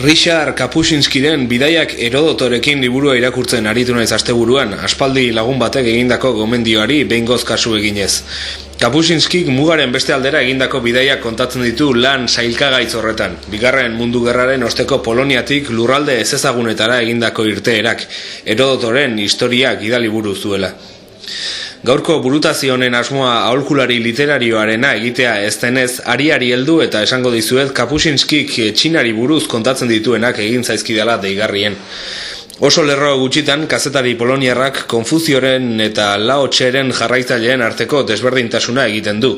Richard Kapuscinskiren bidaiak Herodotorekin liburua irakurtzen aritu naiz asteburuan, aspaldi lagun batek egindako gomendioari behingoz kasu eginez. Kapuscinskik mugaren beste aldera egindako bidaiak kontatzen ditu lan sailkagaitz horretan. Bigarren mundu gerraren osteko Poloniatik lurralde ezezagunetara egindako irteerak, Herodotoren historiak idaliburu zuela. Gaurko burutazio honen asmoa aholkulari literarioarena egitea ez denez ariari heldu eta esango dizuet Kapuscinskik txinari buruz kontatzen dituenak egin zaizkidala deigarrien. Oso lerro gutxitan, kazetari poloniarrak konfuzioren eta laotxeren jarraitzaileen arteko desberdintasuna egiten du.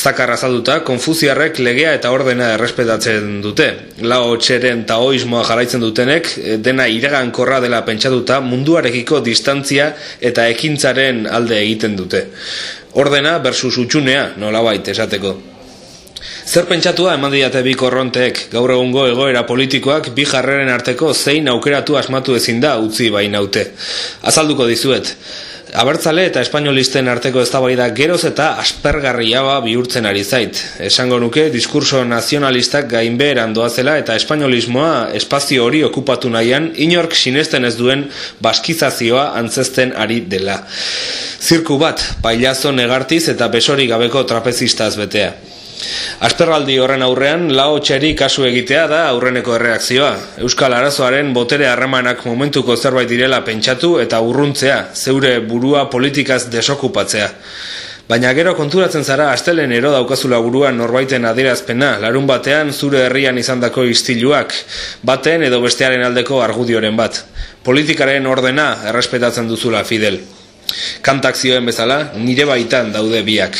Zakar azalduta, konfuziarrek legea eta ordena errespetatzen dute. Laotxeren taoismoa jarraitzen dutenek, dena iragankorra dela pentsatuta munduarekiko distantzia eta ekintzaren alde egiten dute. Ordena versus utxunea, nolabait esateko. Zer pentsatua eman diate bi korronteek, gaur egungo egoera politikoak bi jarreren arteko zein aukeratu asmatu ezin da utzi bainaute. Azalduko dizuet. Abertzale eta espainolisten arteko eztabaida geroz eta aspergarriaba bihurtzen ari zait. Esango nuke diskurso nazionalistak gainbeheran doazela eta espainolismoa espazio hori okupatu nahian inork sinesten ez duen baskizazioa antzesten ari dela. Zirku bat, pailazo negartiz eta besori gabeko trapezistaz betea. Asperraldi horren aurrean, lao txeri kasu egitea da aurreneko erreakzioa. Euskal Arazoaren botere harremanak momentuko zerbait direla pentsatu eta urruntzea, zeure burua politikaz desokupatzea. Baina gero konturatzen zara astelen ero daukazula buruan norbaiten adierazpena, larun batean zure herrian izandako istiluak, baten edo bestearen aldeko argudioren bat. Politikaren ordena errespetatzen duzula Fidel. Kantak zioen bezala, nire baitan daude biak.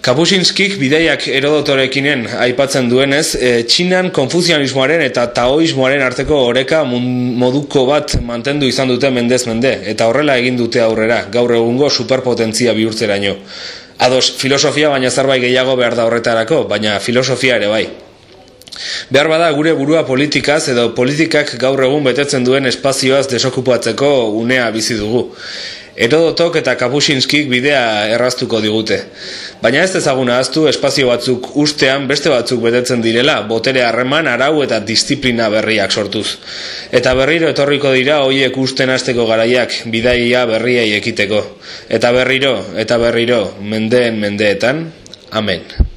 Kapuscinskik bideiak erodotorekinen aipatzen duenez, e, Txinan konfuzianismoaren eta taoismoaren arteko oreka moduko bat mantendu izan dute mendez mende, eta horrela egin dute aurrera, gaur egungo superpotentzia bihurtzeraino. Ados, filosofia baina zerbait gehiago behar da horretarako, baina filosofia ere bai. Behar bada gure burua politikaz edo politikak gaur egun betetzen duen espazioaz desokupatzeko unea bizi dugu. Erodotok eta Kapuscinskik bidea erraztuko digute. Baina ez ezaguna aztu espazio batzuk ustean beste batzuk betetzen direla, botere harreman, arau eta disiplina berriak sortuz. Eta berriro etorriko dira hoiek usten hasteko garaiak bidaia berriei ekiteko. Eta berriro, eta berriro, mendeen mendeetan, amen.